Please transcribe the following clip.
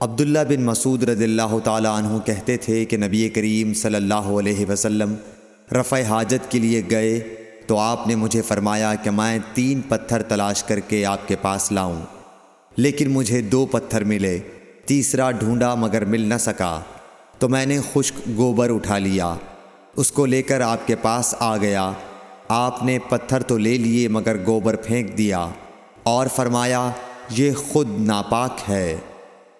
عبداللہ بن مسعود رضی اللہ تعالیٰ عنہ کہتے تھے کہ نبی کریم صلی اللہ علیہ وسلم رفع حاجت کے لیے گئے تو آپ نے مجھے فرمایا کہ میں تین پتھر تلاش کر کے آپ کے پاس لاؤں، لیکن مجھے دو پتھر ملے، تیسرا ڈھونڈا مگر مل نہ سکا، تو میں نے خشک گوبر اٹھا لیا، اس کو لے کر آپ کے پاس آ گیا، آپ نے پتھر تو لے لیے مگر گوبر پھینک دیا اور فرمایا، یہ خود ناپاک ہے۔